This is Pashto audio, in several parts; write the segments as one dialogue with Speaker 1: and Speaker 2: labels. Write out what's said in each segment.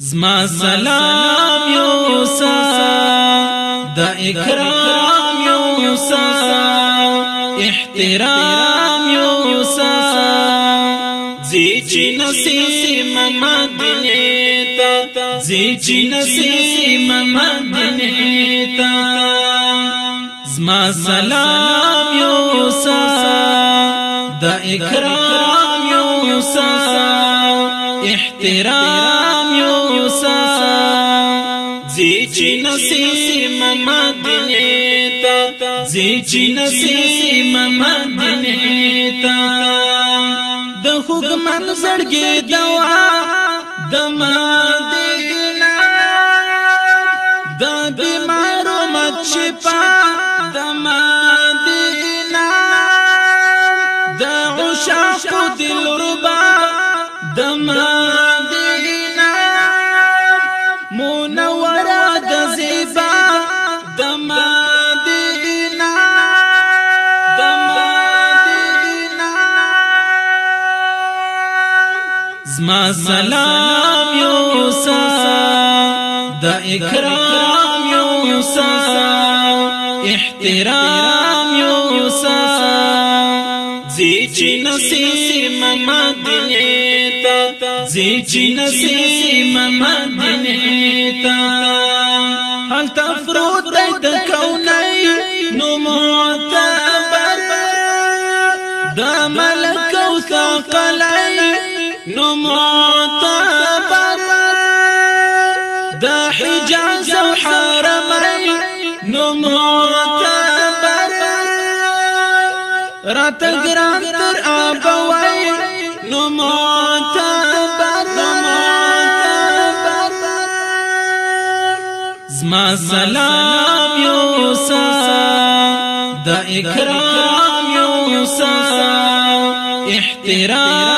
Speaker 1: زما سلام
Speaker 2: یوسا د اکرام یوسا احترام یوسا زیچ نسیم مدینه
Speaker 1: تا زیچ
Speaker 2: نسیم مدینه تا
Speaker 1: زما سلام یوسا
Speaker 2: د اکرام یوسا احترام زیچی نسیم مدینی تا زیچی نسیم مدینی تا د حکمت زړګي دوا د مدینه د بیمارو مچپا
Speaker 3: د مدینه د عشاق دل ربا د مدینه
Speaker 1: زما سلام یوسا د
Speaker 2: اکرام یوسا احترام یوسا زیچ نسیم مدینه تا زیچ نسیم مدینه تا هل تفروت د کونای نو
Speaker 3: معتبر د ملک او ثقلای نو معتبر د حجاز او حرمین نو معتبر رات ګران تر ابوي نو معتبر نو معتبر
Speaker 1: زما سلام یوسا د اکرام یوسا
Speaker 2: احترام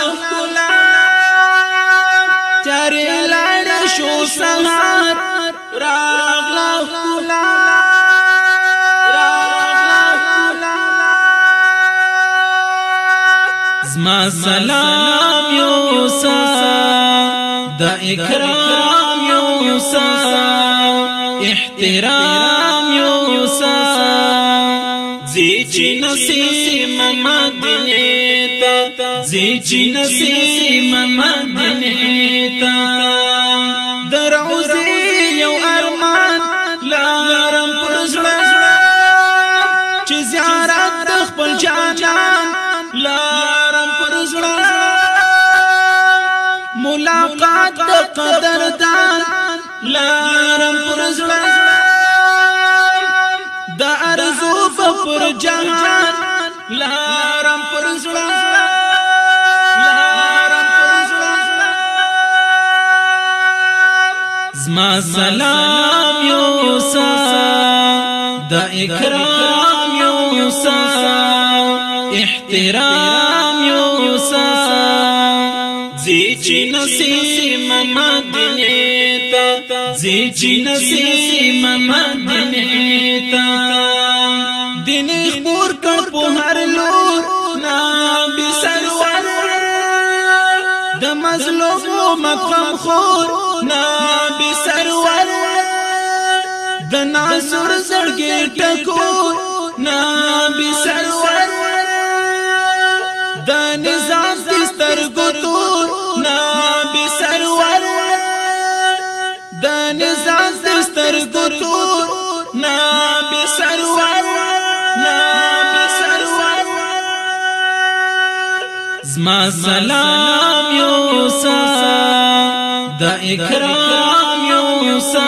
Speaker 1: ما سلام
Speaker 2: یوسا د اکرام یوسا احترام یوسا زیچ نسیم مدینه تا زیچ نسیم مدینه تا در
Speaker 3: عزیز جان
Speaker 2: ملاقات د قدردان
Speaker 3: لارم پرزړه د ارزو پر جهان لارم پرزړه
Speaker 1: زما سلام یوسا د اکرام یوسا
Speaker 2: احترام یوسا زیچی نسیم مدینی تا زیچی نسیم مدینی تا دین اخبور کر پو هر لور نابی سرور د مظلوم مقام خور نابی سرور د ناصر زړګي ټکور نابی سرور
Speaker 3: د نزاز دستر ګتور نا به سرور نا به سرور
Speaker 1: زما سلام یوسا
Speaker 3: د اکرام یوسا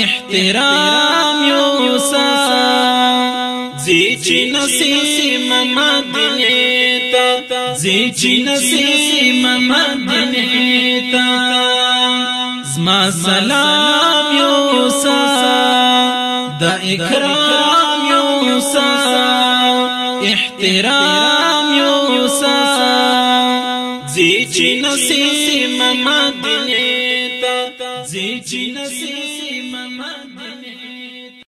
Speaker 2: احترام یوسا زی چې نسیم مدینه ته زی چې نسیم مدینه ته
Speaker 1: زما سلام
Speaker 2: یوسا د اکرام یوسا احترام یوسا زی چې نسیم مدینه ته زی چې نسیم